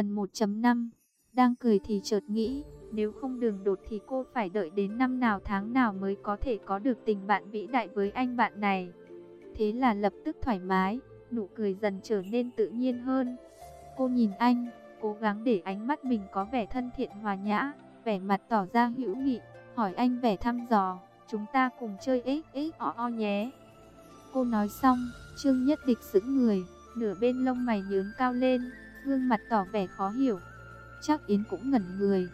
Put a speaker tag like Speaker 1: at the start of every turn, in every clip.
Speaker 1: Phần 1.5 Đang cười thì chợt nghĩ, nếu không đường đột thì cô phải đợi đến năm nào tháng nào mới có thể có được tình bạn vĩ đại với anh bạn này. Thế là lập tức thoải mái, nụ cười dần trở nên tự nhiên hơn. Cô nhìn anh, cố gắng để ánh mắt mình có vẻ thân thiện hòa nhã, vẻ mặt tỏ ra hữu nghị, hỏi anh vẻ thăm dò, chúng ta cùng chơi ếch ếch o o nhé. Cô nói xong, Trương Nhất Địch sững người, nửa bên lông mày nhướng cao lên, gương mặt tỏ vẻ khó hiểu. Chắc Yến cũng ngẩn người.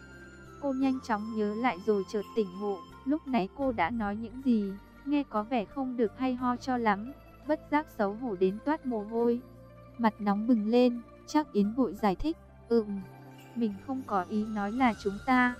Speaker 1: Cô nhanh chóng nhớ lại rồi chợt tỉnh ngộ, lúc nãy cô đã nói những gì, nghe có vẻ không được hay ho cho lắm, bất giác xấu hổ đến toát mồ hôi. Mặt nóng bừng lên, chắc Yến vội giải thích, ừm, mình không có ý nói là chúng ta.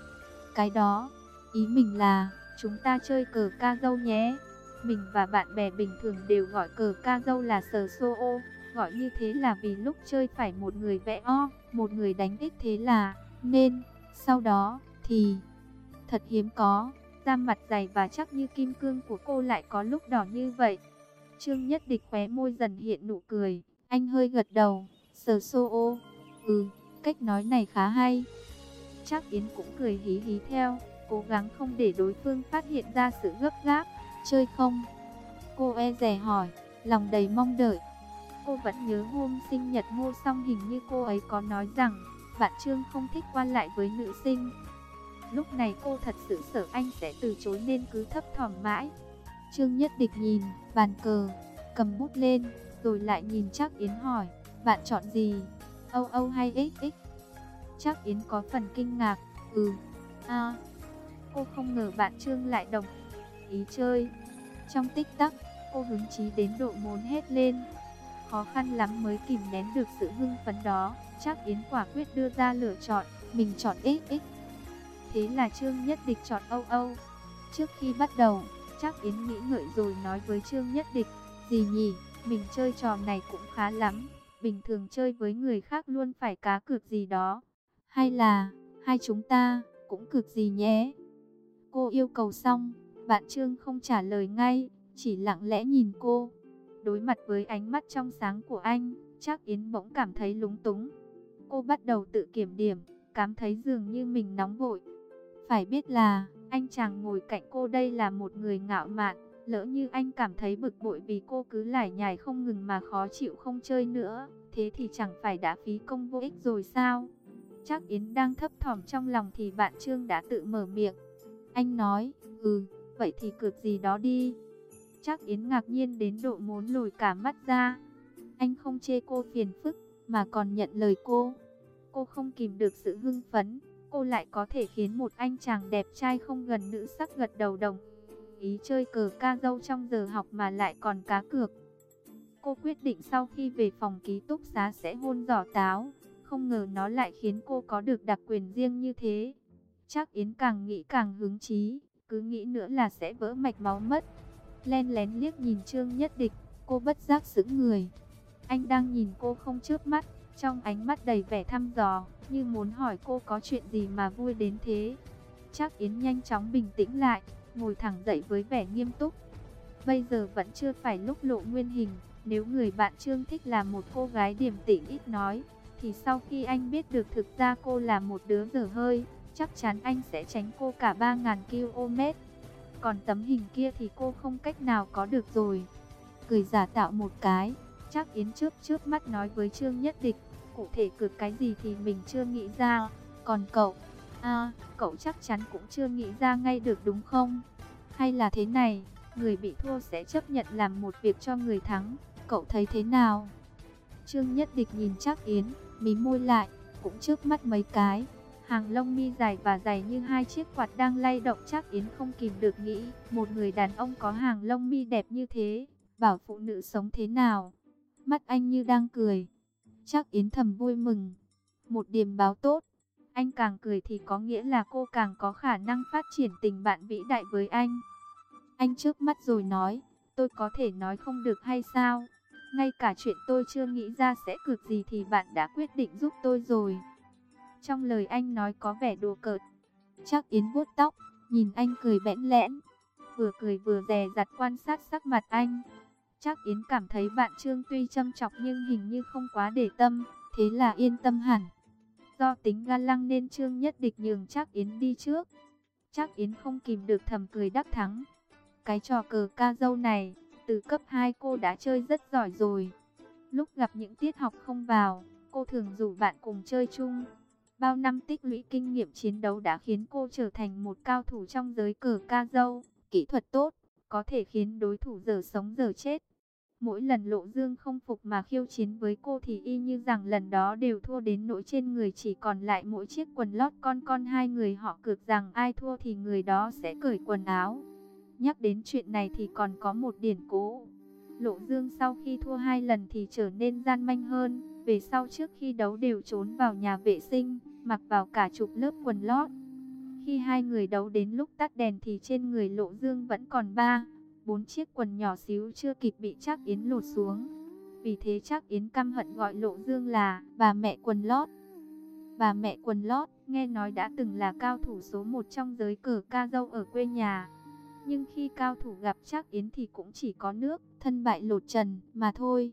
Speaker 1: Cái đó, ý mình là, chúng ta chơi cờ ca dâu nhé. Mình và bạn bè bình thường đều gọi cờ ca dâu là sờ xô ô. Gọi như thế là vì lúc chơi phải một người vẽ o, một người đánh ích thế là nên. Sau đó thì thật hiếm có, da mặt dày và chắc như kim cương của cô lại có lúc đỏ như vậy. Trương Nhất Địch khóe môi dần hiện nụ cười, anh hơi gật đầu, sờ xô ô. Ừ, cách nói này khá hay. Chắc Yến cũng cười hí hí theo, cố gắng không để đối phương phát hiện ra sự gấp gáp. Chơi không? Cô e rè hỏi, lòng đầy mong đợi. Cô vẫn nhớ hôm sinh nhật ngô xong hình như cô ấy có nói rằng bạn Trương không thích qua lại với nữ sinh. Lúc này cô thật sự sợ anh sẽ từ chối nên cứ thấp thỏm mãi. Trương Nhất Địch nhìn bàn cờ, cầm bút lên, rồi lại nhìn trác Yến hỏi, bạn chọn gì? Âu Âu hay XX? trác Yến có phần kinh ngạc, ừ, à, cô không ngờ bạn Trương lại đồng ý chơi. Trong tích tắc, cô hứng chí đến độ muốn hết lên. Khó khăn lắm mới kìm nén được sự hưng phấn đó, chắc Yến quả quyết đưa ra lựa chọn, mình chọn XX. Thế là Trương Nhất Địch chọn Âu Âu. Trước khi bắt đầu, chắc Yến nghĩ ngợi rồi nói với Trương Nhất Địch, gì nhỉ, mình chơi trò này cũng khá lắm, bình thường chơi với người khác luôn phải cá cược gì đó. Hay là, hai chúng ta, cũng cược gì nhé? Cô yêu cầu xong, bạn Trương không trả lời ngay, chỉ lặng lẽ nhìn cô. Đối mặt với ánh mắt trong sáng của anh, chắc Yến bỗng cảm thấy lúng túng. Cô bắt đầu tự kiểm điểm, cảm thấy dường như mình nóng vội. Phải biết là, anh chàng ngồi cạnh cô đây là một người ngạo mạn. Lỡ như anh cảm thấy bực bội vì cô cứ lải nhải không ngừng mà khó chịu không chơi nữa, thế thì chẳng phải đã phí công vô ích rồi sao? Chắc Yến đang thấp thỏm trong lòng thì bạn Trương đã tự mở miệng. Anh nói, ừ, vậy thì cược gì đó đi. Chắc Yến ngạc nhiên đến độ muốn lồi cả mắt ra. Anh không chê cô phiền phức, mà còn nhận lời cô. Cô không kìm được sự hưng phấn, cô lại có thể khiến một anh chàng đẹp trai không gần nữ sắc gật đầu đồng. Ý chơi cờ ca dâu trong giờ học mà lại còn cá cược. Cô quyết định sau khi về phòng ký túc xá sẽ hôn giỏ táo. Không ngờ nó lại khiến cô có được đặc quyền riêng như thế. Chắc Yến càng nghĩ càng hứng chí, cứ nghĩ nữa là sẽ vỡ mạch máu mất. Len lén liếc nhìn Trương Nhất Địch, cô bất giác sững người. Anh đang nhìn cô không chớp mắt, trong ánh mắt đầy vẻ thăm dò, như muốn hỏi cô có chuyện gì mà vui đến thế. Chắc Yến nhanh chóng bình tĩnh lại, ngồi thẳng dậy với vẻ nghiêm túc. Bây giờ vẫn chưa phải lúc lộ nguyên hình, nếu người bạn Trương thích là một cô gái điềm tĩnh ít nói, thì sau khi anh biết được thực ra cô là một đứa dở hơi, chắc chắn anh sẽ tránh cô cả 3.000 km. Còn tấm hình kia thì cô không cách nào có được rồi. Cười giả tạo một cái, chắc Yến trước trước mắt nói với Trương Nhất Địch, cụ thể cực cái gì thì mình chưa nghĩ ra. Còn cậu, à, cậu chắc chắn cũng chưa nghĩ ra ngay được đúng không? Hay là thế này, người bị thua sẽ chấp nhận làm một việc cho người thắng, cậu thấy thế nào? Trương Nhất Địch nhìn chắc Yến, mí môi lại, cũng trước mắt mấy cái. Hàng lông mi dài và dày như hai chiếc quạt đang lay động chắc Yến không kìm được nghĩ. Một người đàn ông có hàng lông mi đẹp như thế, bảo phụ nữ sống thế nào? Mắt anh như đang cười. Chắc Yến thầm vui mừng. Một điểm báo tốt. Anh càng cười thì có nghĩa là cô càng có khả năng phát triển tình bạn vĩ đại với anh. Anh trước mắt rồi nói, tôi có thể nói không được hay sao? Ngay cả chuyện tôi chưa nghĩ ra sẽ cực gì thì bạn đã quyết định giúp tôi rồi. Trong lời anh nói có vẻ đùa cợt. Chắc Yến vuốt tóc, nhìn anh cười bẽn lẽn. Vừa cười vừa dè dặt quan sát sắc mặt anh. Chắc Yến cảm thấy bạn Trương tuy châm chọc nhưng hình như không quá để tâm, thế là yên tâm hẳn. Do tính ga lăng nên Trương Nhất Địch nhường chắc Yến đi trước. chắc Yến không kìm được thầm cười đắc thắng. Cái trò cờ ca dâu này, từ cấp 2 cô đã chơi rất giỏi rồi. Lúc gặp những tiết học không vào, cô thường rủ bạn cùng chơi chung. Bao năm tích lũy kinh nghiệm chiến đấu đã khiến cô trở thành một cao thủ trong giới cờ ca dâu. Kỹ thuật tốt, có thể khiến đối thủ giờ sống giờ chết. Mỗi lần Lộ Dương không phục mà khiêu chiến với cô thì y như rằng lần đó đều thua đến nỗi trên người chỉ còn lại mỗi chiếc quần lót con con hai người họ cược rằng ai thua thì người đó sẽ cởi quần áo. Nhắc đến chuyện này thì còn có một điển cố. Lộ Dương sau khi thua hai lần thì trở nên gian manh hơn, về sau trước khi đấu đều trốn vào nhà vệ sinh, mặc vào cả chục lớp quần lót. Khi hai người đấu đến lúc tắt đèn thì trên người Lộ Dương vẫn còn ba, bốn chiếc quần nhỏ xíu chưa kịp bị Trác Yến lột xuống. Vì thế Trác Yến căm hận gọi Lộ Dương là bà mẹ quần lót. Bà mẹ quần lót, nghe nói đã từng là cao thủ số một trong giới cờ ca dâu ở quê nhà. Nhưng khi cao thủ gặp Trác Yến thì cũng chỉ có nước, thân bại lột trần mà thôi.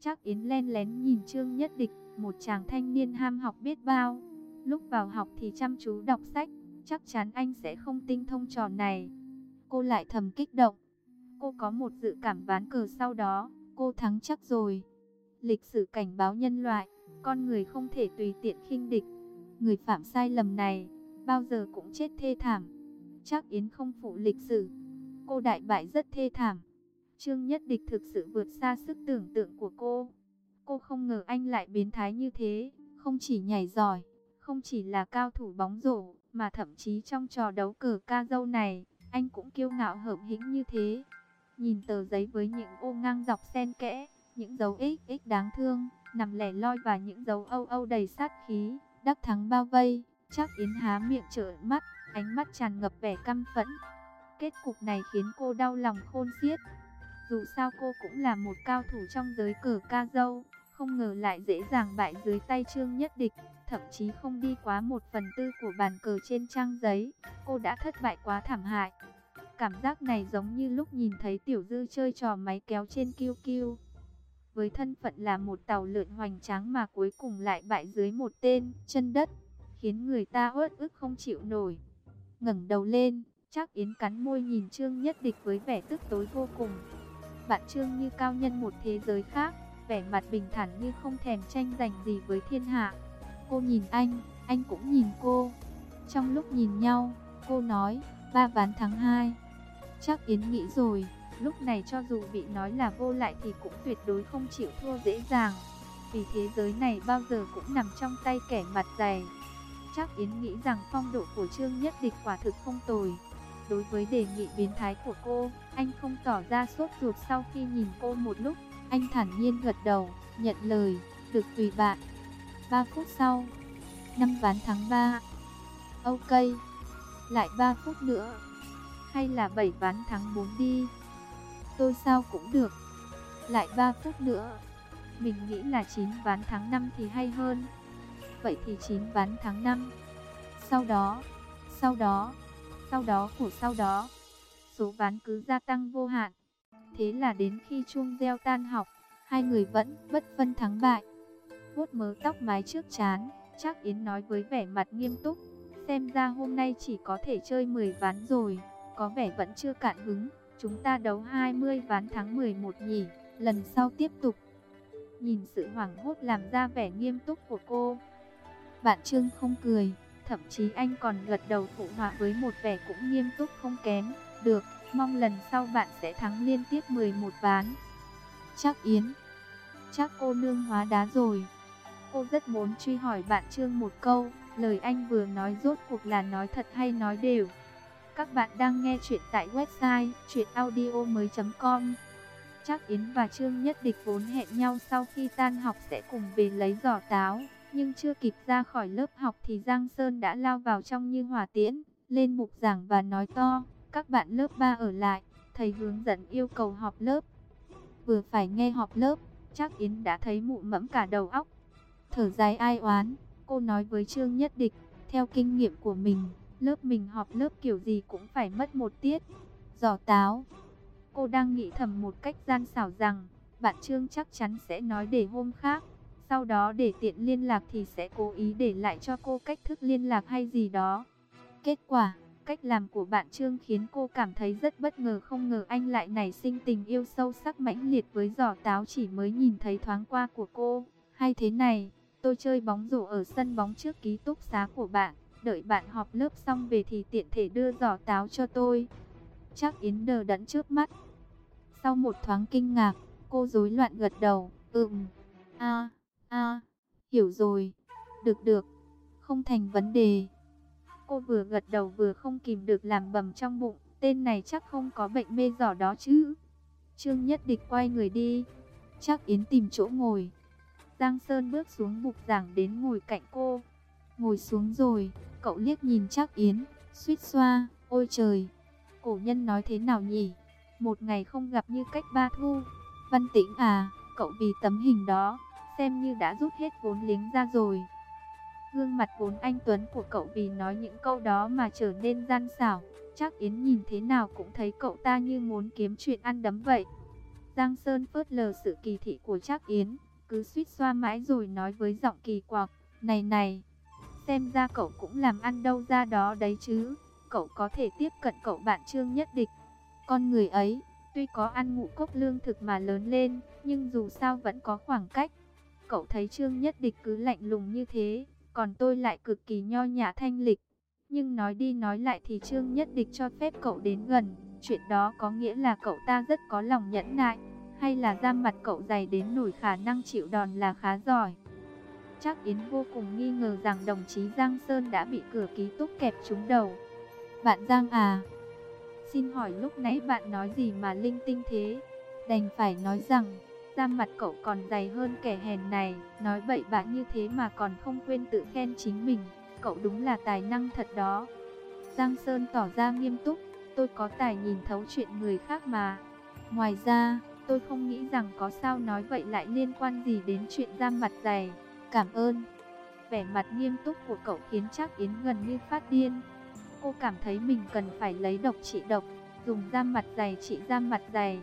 Speaker 1: Trác Yến len lén nhìn Trương Nhất Địch, một chàng thanh niên ham học biết bao. Lúc vào học thì chăm chú đọc sách, chắc chắn anh sẽ không tinh thông trò này. Cô lại thầm kích động. Cô có một dự cảm ván cờ sau đó, cô thắng chắc rồi. Lịch sử cảnh báo nhân loại, con người không thể tùy tiện khinh địch. Người phạm sai lầm này, bao giờ cũng chết thê thảm. Chắc Yến không phụ lịch sử. Cô đại bại rất thê thảm. Trương Nhất Địch thực sự vượt xa sức tưởng tượng của cô. Cô không ngờ anh lại biến thái như thế, không chỉ nhảy giỏi, không chỉ là cao thủ bóng rổ, mà thậm chí trong trò đấu cờ ca dâu này, anh cũng kiêu ngạo hợm hĩnh như thế. Nhìn tờ giấy với những ô ngang dọc xen kẽ, những dấu x x đáng thương, nằm lẻ loi và những dấu âu âu đầy sát khí, đắc thắng bao vây, chắc Yến há miệng trợn mắt, ánh mắt tràn ngập vẻ căm phẫn. Kết cục này khiến cô đau lòng khôn xiết. Dù sao cô cũng là một cao thủ trong giới cờ ca dâu, không ngờ lại dễ dàng bại dưới tay Trương Nhất Địch, thậm chí không đi quá một phần tư của bàn cờ trên trang giấy, cô đã thất bại quá thảm hại. Cảm giác này giống như lúc nhìn thấy Tiểu Dư chơi trò máy kéo trên QQ. Với thân phận là một tàu lượn hoành tráng mà cuối cùng lại bại dưới một tên chân đất, khiến người ta uất ức không chịu nổi. ngẩng đầu lên, chắc Yến cắn môi nhìn Trương Nhất Địch với vẻ tức tối vô cùng. Bạn Trương như cao nhân một thế giới khác, vẻ mặt bình thản như không thèm tranh giành gì với thiên hạ. Cô nhìn anh, anh cũng nhìn cô. Trong lúc nhìn nhau, cô nói, ba ván thắng hai. Chắc Yến nghĩ rồi, lúc này cho dù bị nói là vô lại thì cũng tuyệt đối không chịu thua dễ dàng. Vì thế giới này bao giờ cũng nằm trong tay kẻ mặt dày. Chắc Yến nghĩ rằng phong độ của Trương Nhất Địch quả thực không tồi. Đối với đề nghị biến thái của cô, anh không tỏ ra sốt ruột sau khi nhìn cô một lúc. Anh thản nhiên gật đầu, nhận lời, được tùy bạn. 3 phút sau, 5 ván thắng 3. Ok, lại 3 phút nữa hay là 7 ván thắng 4 đi. Tôi sao cũng được. Lại 3 phút nữa. Mình nghĩ là 9 ván thắng 5 thì hay hơn. Vậy thì 9 ván thắng 5. Sau đó, sau đó, sau đó của sau đó, số ván cứ gia tăng vô hạn. Thế là đến khi chuông reo tan học, hai người vẫn bất phân thắng bại vuốt mớ tóc mái trước chán, chắc Yến nói với vẻ mặt nghiêm túc. Xem ra hôm nay chỉ có thể chơi 10 ván rồi có vẻ vẫn chưa cạn hứng. Chúng ta đấu 20 ván tháng 11 nhỉ, lần sau tiếp tục. Nhìn sự hoảng hốt làm ra vẻ nghiêm túc của cô. Bạn Trương không cười, thậm chí anh còn gật đầu phụ họa với một vẻ cũng nghiêm túc không kém. Được, mong lần sau bạn sẽ thắng liên tiếp 11 ván. Chắc Yến, chắc cô nương hóa đá rồi. Cô rất muốn truy hỏi bạn Trương một câu, lời anh vừa nói rốt cuộc là nói thật hay nói đều. Các bạn đang nghe chuyện tại website chuyenaudio.com Chắc Yến và Trương Nhất Địch vốn hẹn nhau sau khi tan học sẽ cùng về lấy giỏ táo. Nhưng chưa kịp ra khỏi lớp học thì Giang Sơn đã lao vào trong như hỏa tiễn, lên mục giảng và nói to. Các bạn lớp 3 ở lại, thầy hướng dẫn yêu cầu họp lớp. Vừa phải nghe họp lớp, chắc Yến đã thấy mụ mẫm cả đầu óc. Thở dài ai oán, cô nói với Trương Nhất Địch, theo kinh nghiệm của mình, Lớp mình họp lớp kiểu gì cũng phải mất một tiết. Giỏ táo. Cô đang nghĩ thầm một cách gian xảo rằng, bạn Trương chắc chắn sẽ nói để hôm khác. Sau đó để tiện liên lạc thì sẽ cố ý để lại cho cô cách thức liên lạc hay gì đó. Kết quả, cách làm của bạn Trương khiến cô cảm thấy rất bất ngờ không ngờ anh lại nảy sinh tình yêu sâu sắc mãnh liệt với giỏ táo chỉ mới nhìn thấy thoáng qua của cô. Hay thế này, tôi chơi bóng rổ ở sân bóng trước ký túc xá của bạn, đợi bạn họp lớp xong về thì tiện thể đưa giỏ táo cho tôi. Chắc Yến đờ đẫn trước mắt. Sau một thoáng kinh ngạc, cô rối loạn gật đầu, ừm, a a hiểu rồi, được được, không thành vấn đề. Cô vừa gật đầu vừa không kìm được làm bầm trong bụng, tên này chắc không có bệnh mê giỏ đó chứ. Trương Nhất Địch quay người đi, chắc Yến tìm chỗ ngồi. Giang Sơn bước xuống bục giảng đến ngồi cạnh cô. Ngồi xuống rồi, cậu liếc nhìn chắc Yến, suýt xoa, ôi trời, cổ nhân nói thế nào nhỉ? Một ngày không gặp như cách ba thu. Văn tĩnh à, cậu vì tấm hình đó, xem như đã rút hết vốn liếng ra rồi. Gương mặt vốn anh Tuấn của cậu vì nói những câu đó mà trở nên gian xảo. Chắc Yến nhìn thế nào cũng thấy cậu ta như muốn kiếm chuyện ăn đấm vậy. Giang Sơn phớt lờ sự kỳ thị của Trác Yến, cứ suýt xoa mãi rồi nói với giọng kỳ quặc, "Này này, xem ra cậu cũng làm ăn đâu ra đó đấy chứ, cậu có thể tiếp cận cậu bạn Trương Nhất Địch. Con người ấy, tuy có ăn ngũ cốc lương thực mà lớn lên, nhưng dù sao vẫn có khoảng cách. Cậu thấy Trương Nhất Địch cứ lạnh lùng như thế, còn tôi lại cực kỳ nho nhã thanh lịch. Nhưng nói đi nói lại thì Trương Nhất Địch cho phép cậu đến gần, chuyện đó có nghĩa là cậu ta rất có lòng nhẫn nại, hay là da mặt cậu dày đến nổi khả năng chịu đòn là khá giỏi. Chắc Yến vô cùng nghi ngờ rằng đồng chí Giang Sơn đã bị cửa ký túc kẹp trúng đầu. Bạn Giang à, xin hỏi lúc nãy bạn nói gì mà linh tinh thế? Đành phải nói rằng, da mặt cậu còn dày hơn kẻ hèn này, nói bậy bạ như thế mà còn không quên tự khen chính mình, cậu đúng là tài năng thật đó. Giang Sơn tỏ ra nghiêm túc, tôi có tài nhìn thấu chuyện người khác mà. Ngoài ra, tôi không nghĩ rằng có sao nói vậy lại liên quan gì đến chuyện giam mặt dày. Cảm ơn. Vẻ mặt nghiêm túc của cậu khiến chắc Yến gần như phát điên. Cô cảm thấy mình cần phải lấy độc trị độc, dùng giam mặt dày trị giam mặt dày.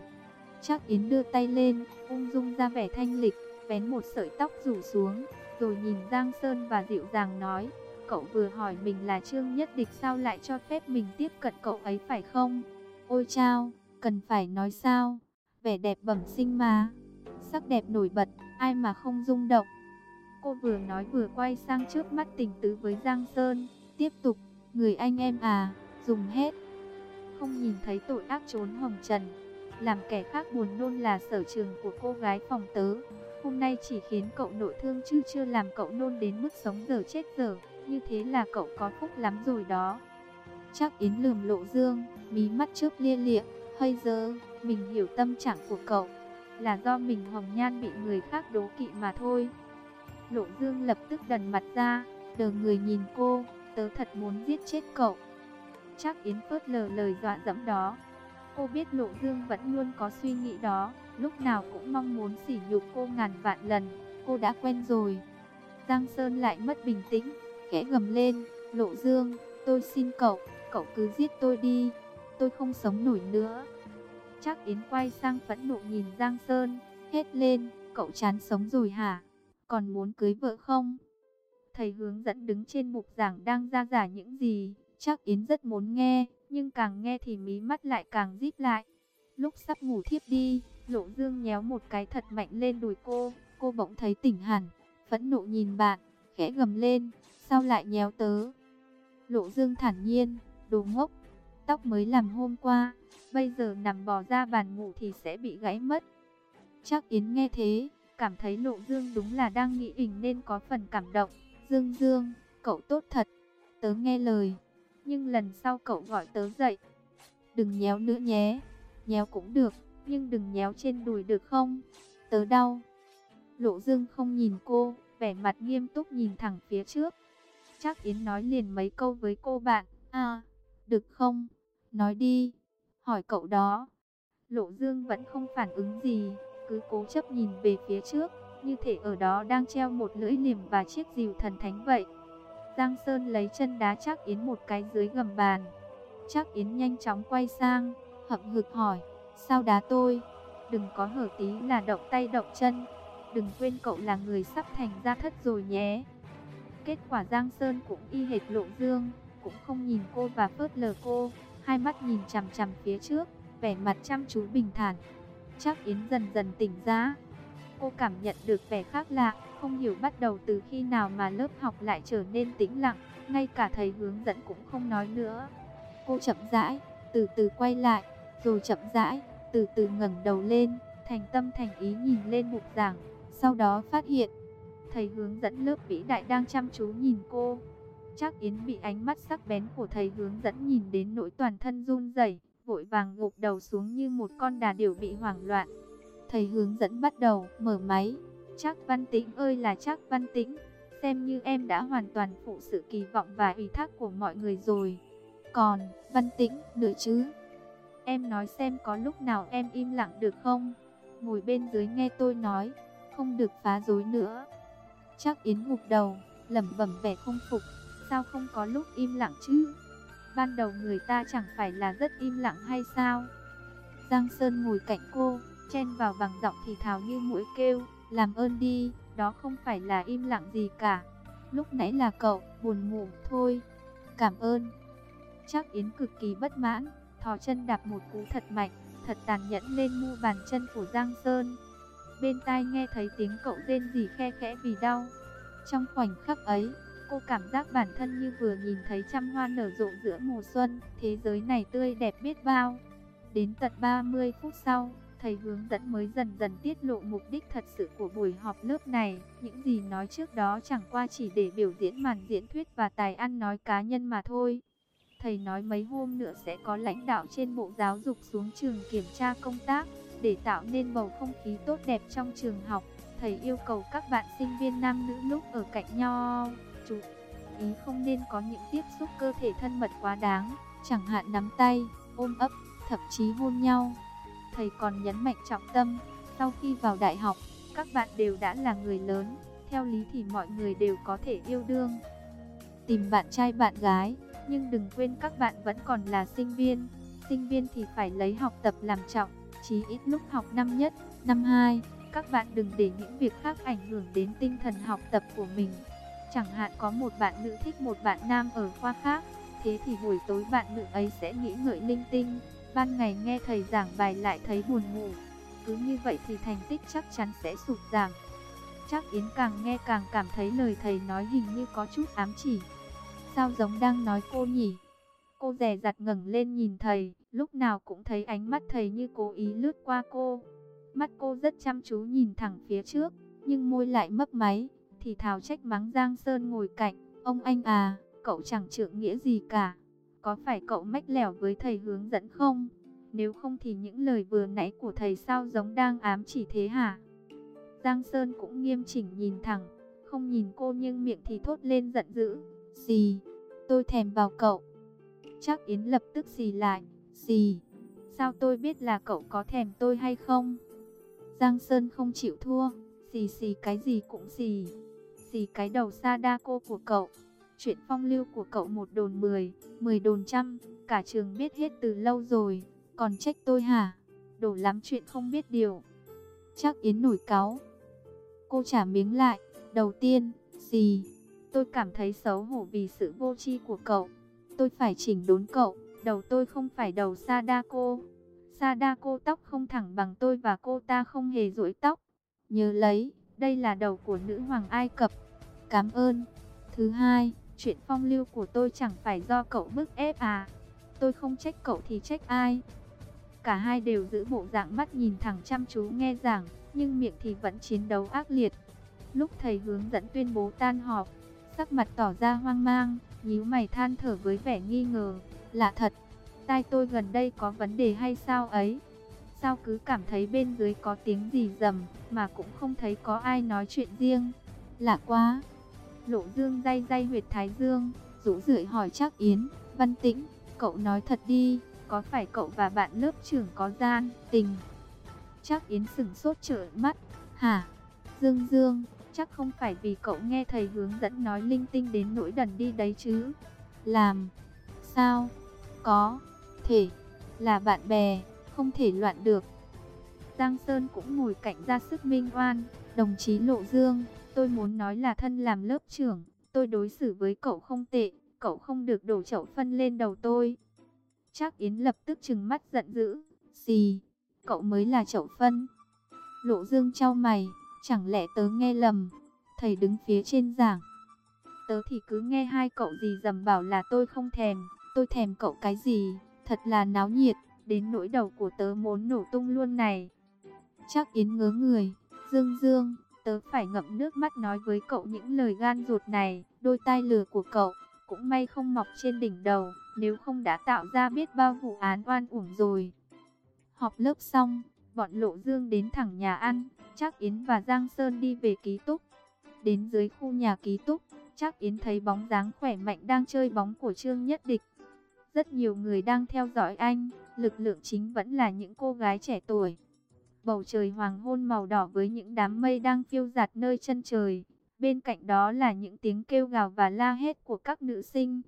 Speaker 1: Chắc Yến đưa tay lên, ung dung ra vẻ thanh lịch, vén một sợi tóc rủ xuống, rồi nhìn Giang Sơn và dịu dàng nói, cậu vừa hỏi mình là Trương Nhất Địch sao lại cho phép mình tiếp cận cậu ấy phải không? Ôi chao, cần phải nói sao? Vẻ đẹp bẩm sinh mà, sắc đẹp nổi bật, ai mà không rung động. Cô vừa nói vừa quay sang trước mắt tình tứ với Giang Sơn, tiếp tục, người anh em à, dùng hết. Không nhìn thấy tội ác trốn hồng trần, làm kẻ khác buồn nôn là sở trường của cô gái phòng tớ. Hôm nay chỉ khiến cậu nội thương chứ chưa làm cậu nôn đến mức sống dở chết dở, như thế là cậu có phúc lắm rồi đó. Chắc Yến lườm lộ dương, mí mắt chớp lia lịa, hơi dơ, mình hiểu tâm trạng của cậu, là do mình hồng nhan bị người khác đố kỵ mà thôi. Lộ dương lập tức đần mặt ra, đờ người nhìn cô, tớ thật muốn giết chết cậu. Chắc Yến phớt lờ lời dọa dẫm đó, Cô biết Lộ Dương vẫn luôn có suy nghĩ đó, lúc nào cũng mong muốn sỉ nhục cô ngàn vạn lần, cô đã quen rồi. Giang Sơn lại mất bình tĩnh, khẽ gầm lên, Lộ Dương, tôi xin cậu, cậu cứ giết tôi đi, tôi không sống nổi nữa. Chắc Yến quay sang phẫn nộ nhìn Giang Sơn, hét lên, cậu chán sống rồi hả? Còn muốn cưới vợ không? Thầy hướng dẫn đứng trên mục giảng đang ra giả những gì, chắc Yến rất muốn nghe, nhưng càng nghe thì mí mắt lại càng díp lại. Lúc sắp ngủ thiếp đi, Lộ Dương nhéo một cái thật mạnh lên đùi cô, cô bỗng thấy tỉnh hẳn, phẫn nộ nhìn bạn, khẽ gầm lên, sao lại nhéo tớ? Lộ Dương thản nhiên, đồ ngốc, tóc mới làm hôm qua, bây giờ nằm bò ra bàn ngủ thì sẽ bị gãy mất. Chắc Yến nghe thế, cảm thấy Lộ Dương đúng là đang nghĩ ỉnh nên có phần cảm động. Dương Dương, cậu tốt thật, tớ nghe lời nhưng lần sau cậu gọi tớ dậy. Đừng nhéo nữa nhé, nhéo cũng được, nhưng đừng nhéo trên đùi được không? Tớ đau. Lộ Dương không nhìn cô, vẻ mặt nghiêm túc nhìn thẳng phía trước. Chắc Yến nói liền mấy câu với cô bạn, à, được không? Nói đi, hỏi cậu đó. Lộ Dương vẫn không phản ứng gì, cứ cố chấp nhìn về phía trước, như thể ở đó đang treo một lưỡi liềm và chiếc rìu thần thánh vậy. Giang Sơn lấy chân đá chắc Yến một cái dưới gầm bàn. Chắc Yến nhanh chóng quay sang, hậm hực hỏi, sao đá tôi? Đừng có hở tí là động tay động chân. đừng quên cậu là người sắp thành gia thất rồi nhé. Kết quả Giang Sơn cũng y hệt lộ dương, cũng không nhìn cô và phớt lờ cô, hai mắt nhìn chằm chằm phía trước, vẻ mặt chăm chú bình thản. Chắc Yến dần dần tỉnh ra. Cô cảm nhận được vẻ khác lạ, không hiểu bắt đầu từ khi nào mà lớp học lại trở nên tĩnh lặng, ngay cả thầy hướng dẫn cũng không nói nữa. Cô chậm rãi, từ từ quay lại, rồi chậm rãi, từ từ ngẩng đầu lên, thành tâm thành ý nhìn lên bục giảng, sau đó phát hiện thầy hướng dẫn lớp vĩ đại đang chăm chú nhìn cô. Chắc Yến bị ánh mắt sắc bén của thầy hướng dẫn nhìn đến nỗi toàn thân run rẩy, vội vàng gục đầu xuống như một con đà điểu bị hoảng loạn. Thầy hướng dẫn bắt đầu mở máy. Chắc Văn Tĩnh ơi là Chắc Văn Tĩnh, xem như em đã hoàn toàn phụ sự kỳ vọng và ủy thác của mọi người rồi. Còn, Văn Tĩnh, nữa chứ? Em nói xem có lúc nào em im lặng được không? Ngồi bên dưới nghe tôi nói, không được phá rối nữa. Chắc Yến gục đầu, lẩm bẩm vẻ không phục, sao không có lúc im lặng chứ? Ban đầu người ta chẳng phải là rất im lặng hay sao? Giang Sơn ngồi cạnh cô, chen vào bằng giọng thì thào như mũi kêu, làm ơn đi, đó không phải là im lặng gì cả. Lúc nãy là cậu, buồn ngủ thôi. Cảm ơn. Chắc Yến cực kỳ bất mãn, thò chân đạp một cú thật mạnh, thật tàn nhẫn lên mu bàn chân của Giang Sơn. Bên tai nghe thấy tiếng cậu rên rỉ khe khẽ vì đau. Trong khoảnh khắc ấy, cô cảm giác bản thân như vừa nhìn thấy trăm hoa nở rộ giữa mùa xuân, thế giới này tươi đẹp biết bao. Đến tận 30 phút sau, thầy hướng dẫn mới dần dần tiết lộ mục đích thật sự của buổi họp lớp này. Những gì nói trước đó chẳng qua chỉ để biểu diễn màn diễn thuyết và tài ăn nói cá nhân mà thôi. Thầy nói mấy hôm nữa sẽ có lãnh đạo trên bộ giáo dục xuống trường kiểm tra công tác, để tạo nên bầu không khí tốt đẹp trong trường học. Thầy yêu cầu các bạn sinh viên nam nữ lúc ở cạnh nhau, chú ý không nên có những tiếp xúc cơ thể thân mật quá đáng, chẳng hạn nắm tay, ôm ấp, thậm chí hôn nhau. Thầy còn nhấn mạnh trọng tâm, sau khi vào đại học, các bạn đều đã là người lớn, theo lý thì mọi người đều có thể yêu đương. Tìm bạn trai bạn gái, nhưng đừng quên các bạn vẫn còn là sinh viên. Sinh viên thì phải lấy học tập làm trọng, chí ít lúc học năm nhất, năm hai, các bạn đừng để những việc khác ảnh hưởng đến tinh thần học tập của mình. Chẳng hạn có một bạn nữ thích một bạn nam ở khoa khác, thế thì buổi tối bạn nữ ấy sẽ nghĩ ngợi linh tinh, ban ngày nghe thầy giảng bài lại thấy buồn ngủ. Cứ như vậy thì thành tích chắc chắn sẽ sụt giảm. Chắc Yến càng nghe càng cảm thấy lời thầy nói hình như có chút ám chỉ. Sao giống đang nói cô nhỉ? Cô rè rặt ngẩng lên nhìn thầy, lúc nào cũng thấy ánh mắt thầy như cố ý lướt qua cô. Mắt cô rất chăm chú nhìn thẳng phía trước, nhưng môi lại mấp máy, thì thào trách mắng Giang Sơn ngồi cạnh. Ông anh à, cậu chẳng trượng nghĩa gì cả. Có phải cậu mách lẻo với thầy hướng dẫn không? Nếu không thì những lời vừa nãy của thầy sao giống đang ám chỉ thế hả? Giang Sơn cũng nghiêm chỉnh nhìn thẳng, không nhìn cô nhưng miệng thì thốt lên giận dữ. gì? tôi thèm vào cậu. Chắc Yến lập tức xì lại, gì? sao tôi biết là cậu có thèm tôi hay không? Giang Sơn không chịu thua, xì xì cái gì cũng xì, gì cái đầu Sadako của cậu. Chuyện phong lưu của cậu một đồn mười, mười đồn trăm, cả trường biết hết từ lâu rồi, còn trách tôi hả? Đổ lắm chuyện không biết điều. Chắc Yến nổi cáu. Cô trả miếng lại, đầu tiên, gì? tôi cảm thấy xấu hổ vì sự vô tri của cậu. Tôi phải chỉnh đốn cậu, đầu tôi không phải đầu Sadako. Sadako tóc không thẳng bằng tôi và cô ta không hề rũi tóc. Nhớ lấy, đây là đầu của nữ hoàng Ai Cập. Cảm ơn. Thứ hai, chuyện phong lưu của tôi chẳng phải do cậu bức ép à. Tôi không trách cậu thì trách ai. Cả hai đều giữ bộ dạng mắt nhìn thẳng chăm chú nghe giảng, nhưng miệng thì vẫn chiến đấu ác liệt. Lúc thầy hướng dẫn tuyên bố tan họp, sắc mặt tỏ ra hoang mang, nhíu mày than thở với vẻ nghi ngờ. Lạ thật, tai tôi gần đây có vấn đề hay sao ấy? Sao cứ cảm thấy bên dưới có tiếng gì rầm, mà cũng không thấy có ai nói chuyện riêng? Lạ quá! Lộ dương day day huyệt thái dương, rũ rượi hỏi chắc Yến, văn tĩnh, cậu nói thật đi, có phải cậu và bạn lớp trưởng có gian, tình? Chắc Yến sừng sốt trợn mắt, hả? Dương Dương, chắc không phải vì cậu nghe thầy hướng dẫn nói linh tinh đến nỗi đần đi đấy chứ? Làm, sao? Có, thể, là bạn bè, không thể loạn được. Giang Sơn cũng ngồi cạnh ra sức minh oan, Đồng chí Lộ Dương, tôi muốn nói là thân làm lớp trưởng, tôi đối xử với cậu không tệ, cậu không được đổ chậu phân lên đầu tôi. Trác Yến lập tức trừng mắt giận dữ, gì cậu mới là chậu phân. Lộ Dương trao mày, chẳng lẽ tớ nghe lầm, thầy đứng phía trên giảng. Tớ thì cứ nghe hai cậu gì dầm bảo là tôi không thèm, tôi thèm cậu cái gì, thật là náo nhiệt, đến nỗi đầu của tớ muốn nổ tung luôn này. Chắc Yến ngớ người, Dương Dương, tớ phải ngậm nước mắt nói với cậu những lời gan ruột này, đôi tai lừa của cậu, cũng may không mọc trên đỉnh đầu, nếu không đã tạo ra biết bao vụ án oan uổng rồi. Họp lớp xong, bọn Lộ Dương đến thẳng nhà ăn, Trác Yến và Giang Sơn đi về ký túc. Đến dưới khu nhà ký túc, Trác Yến thấy bóng dáng khỏe mạnh đang chơi bóng của Trương Nhất Địch. Rất nhiều người đang theo dõi anh, lực lượng chính vẫn là những cô gái trẻ tuổi. Bầu trời hoàng hôn màu đỏ với những đám mây đang phiêu giạt nơi chân trời. Bên cạnh đó là những tiếng kêu gào và la hét của các nữ sinh.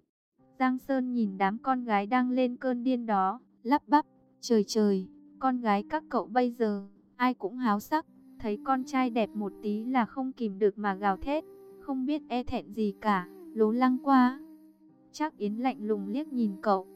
Speaker 1: Giang Sơn nhìn đám con gái đang lên cơn điên đó, lắp bắp, trời trời, con gái các cậu bây giờ, ai cũng háo sắc, thấy con trai đẹp một tí là không kìm được mà gào thét, không biết e thẹn gì cả, lố lăng qua. Chắc Yến lạnh lùng liếc nhìn cậu,